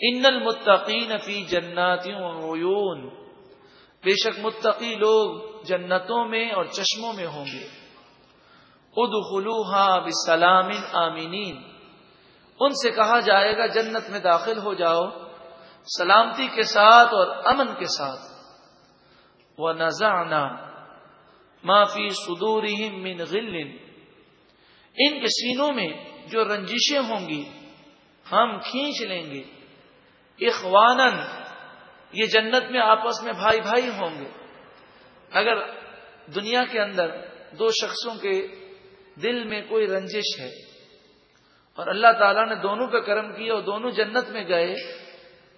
ان المتقین فی جناتوں عیون۔ بے شک متقی لوگ جنتوں میں اور چشموں میں ہوں گے۔ ادخلوها بسلام آمینین ان سے کہا جائے گا، جنت میں داخل ہو جاؤ، سلامتی کے ساتھ اور امن کے ساتھ۔ وہ نذانا معافی سدور من غل۔ ان کے سینوں میں جو رنجشیں ہوں گی، ہم کھینچ لیں گے۔ اخوانن یہ جنت میں آپس میں بھائی بھائی ہوں گے۔ اگر دنیا کے اندر دو شخصوں کے دل میں کوئی رنجش ہے اور اللہ تعالیٰ نے دونوں کا کرم کیا اور دونوں جنت میں گئے،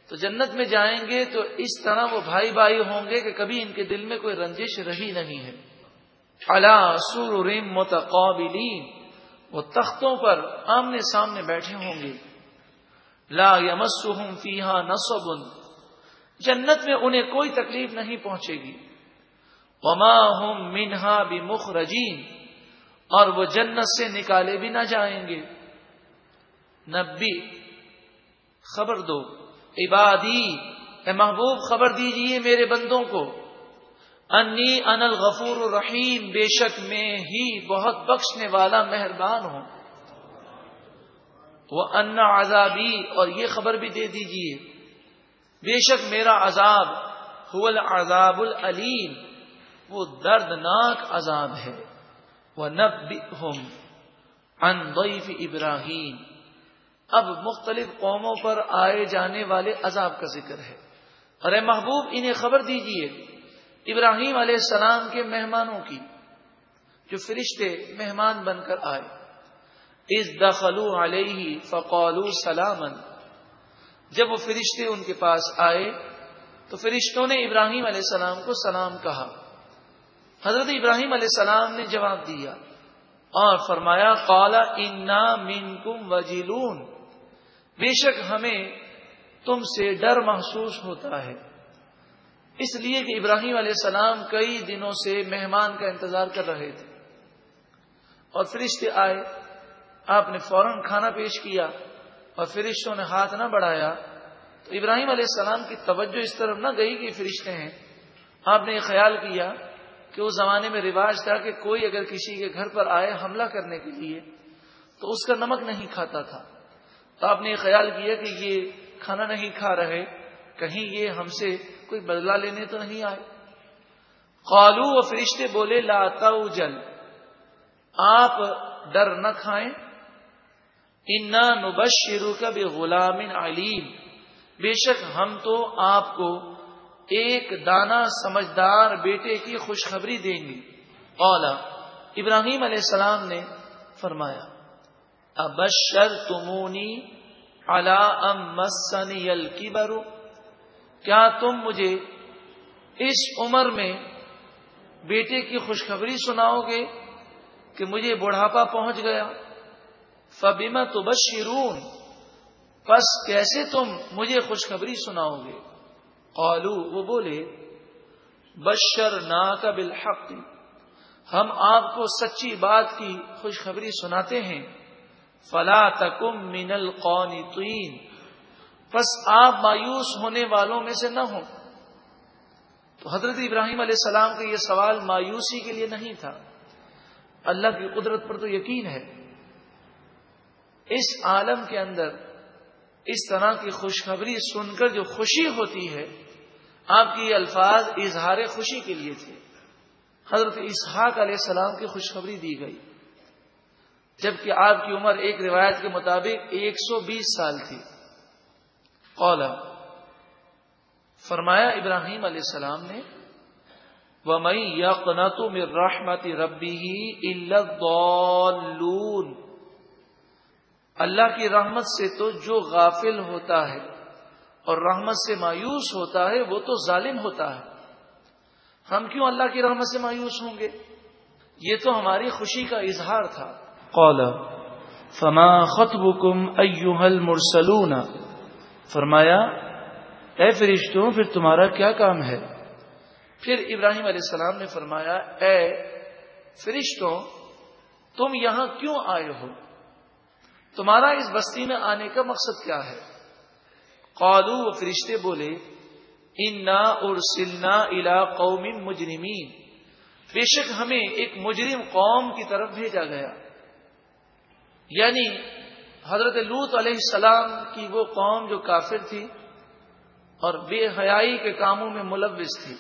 تو جنت میں جائیں گے تو اس طرح وہ بھائی بھائی ہوں گے کہ کبھی ان کے دل میں کوئی رنجش رہی نہیں ہے۔ اللہ سور متقابلین وہ تختوں پر آمنے سامنے بیٹھے ہوں گے۔ لا یمسہم فیہا نصب. جنت میں انہیں کوئی تکلیف نہیں پہنچے گی. وما ہم منہا بمخرجین. اور وہ جنت سے نکالے بھی نہ جائیں گے. نبی، خبر دو. عبادی، اے محبوب، خبر دیجیے میرے بندوں کو. انی ان الغفور الرحیم. بے شک میں ہی بہت بخشنے والا مہربان ہوں. وہ ان عذابی اور یہ خبر بھی دے دیجیے۔ بے شک میرا عذاب هو العذاب العلیم۔ وہ دردناک عذاب ہے۔ وہ نب ان ضیف ابراہیم اب مختلف قوموں پر آئے جانے والے عذاب کا ذکر ہے۔ ارے محبوب، انہیں خبر دیجیے ابراہیم علیہ السلام کے مہمانوں کی، جو فرشتے مہمان بن کر آئے۔ اس دخلو علیہ فقولو سلامن جب وہ فرشتے ان کے پاس آئے، تو فرشتوں نے ابراہیم علیہ السلام کو سلام کہا۔ حضرت ابراہیم علیہ السلام نے جواب دیا۔ اور فرمایا قالا انا من کم وجیلون بے شک ہمیں تم سے ڈر محسوس ہوتا ہے۔ اس لیے کہ ابراہیم علیہ السلام کئی دنوں سے مہمان کا انتظار کر رہے تھے۔ اور فرشتے آئے۔ آپ نے فوراً کھانا پیش کیا اور فرشتوں نے ہاتھ نہ بڑھایا، تو ابراہیم علیہ السلام کی توجہ اس طرف نہ گئی کہ فرشتے ہیں۔ آپ نے یہ خیال کیا کہ اس زمانے میں رواج تھا کہ کوئی اگر کسی کے گھر پر آئے حملہ کرنے کے لیے، تو اس کا نمک نہیں کھاتا تھا۔ تو آپ نے یہ خیال کیا کہ یہ کھانا نہیں کھا رہے، کہیں یہ ہم سے کوئی بدلا لینے تو نہیں آئے؟ قالو و فرشتے بولے لاتا جل آپ ڈر نہ کھائیں۔ انا نبش کا بے غلام علیم۔ بے شک ہم تو آپ کو ایک دانا سمجھدار بیٹے کی خوشخبری دیں گے۔ اولا ابراہیم علیہ السلام نے فرمایا ابشر تمونی اللہ برو کیا تم مجھے اس عمر میں بیٹے کی خوشخبری سناؤ گے کہ مجھے بڑھاپا پہنچ گیا؟ فبیما تو بشرون پس کیسے تم مجھے خوشخبری سناؤ گے؟ قالو، وہ بولے بشر نا کا بالحق۔ ہم آپ کو سچی بات کی خوشخبری سناتے ہیں۔ فلا تکم من القونتین بس آپ مایوس ہونے والوں میں سے نہ ہوں۔ تو حضرت ابراہیم علیہ السلام کا یہ سوال مایوسی کے لیے نہیں تھا۔ اللہ کی قدرت پر تو یقین ہے۔ اس عالم کے اندر اس طرح کی خوشخبری سن کر جو خوشی ہوتی ہے، آپ کی یہ الفاظ اظہار خوشی کے لیے تھے۔ حضرت اسحاق علیہ السلام کی خوشخبری دی گئی۔ جبکہ آپ کی عمر ایک روایت کے مطابق ایک سو بیس سال تھی۔ قولا فرمایا ابراہیم علیہ السلام نے وہ مئی یا قناتو میں رحمتی ربی ہی اللہ کی رحمت سے تو جو غافل ہوتا ہے اور رحمت سے مایوس ہوتا ہے، وہ تو ظالم ہوتا ہے۔ ہم کیوں اللہ کی رحمت سے مایوس ہوں گے؟ یہ تو ہماری خوشی کا اظہار تھا۔ قال، فما خطبكم ايها المرسلون؟ فرمایا، اے فرشتوں، پھر تمہارا کیا کام ہے؟ پھر ابراہیم علیہ السلام نے فرمایا، اے فرشتوں، تم یہاں کیوں آئے ہو؟ تمہارا اس بستی میں آنے کا مقصد کیا ہے؟ قالو و فرشتے بولے، انا اور سلنا الا قوم مجرمین بے شک ہمیں ایک مجرم قوم کی طرف بھیجا گیا۔ یعنی حضرت لوت علیہ السلام کی وہ قوم جو کافر تھی اور بے حیائی کے کاموں میں ملوث تھی،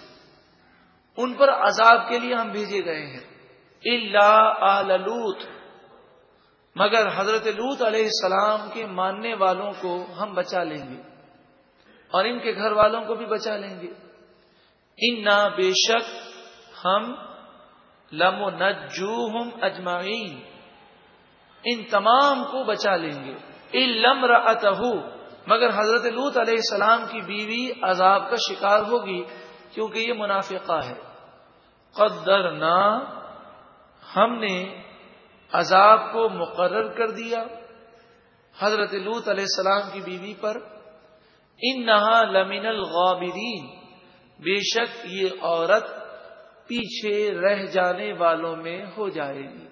ان پر عذاب کے لیے ہم بھیجے گئے ہیں۔ اللہ لوت مگر حضرت لوت علیہ السلام کے ماننے والوں کو ہم بچا لیں گے اور ان کے گھر والوں کو بھی بچا لیں گے۔ ان نہ بے شک ہم لم و اجمعین۔ ان تمام کو بچا لیں گے۔ علم لم مگر حضرت لوت علیہ السلام کی بیوی عذاب کا شکار ہوگی کیونکہ یہ منافقہ ہے۔ قدر نہ ہم نے عذاب کو مقرر کر دیا حضرت لوت علیہ السلام کی بیوی پر۔ ان نہا لمن الغابرین۔ بے شک یہ عورت پیچھے رہ جانے والوں میں ہو جائے گی۔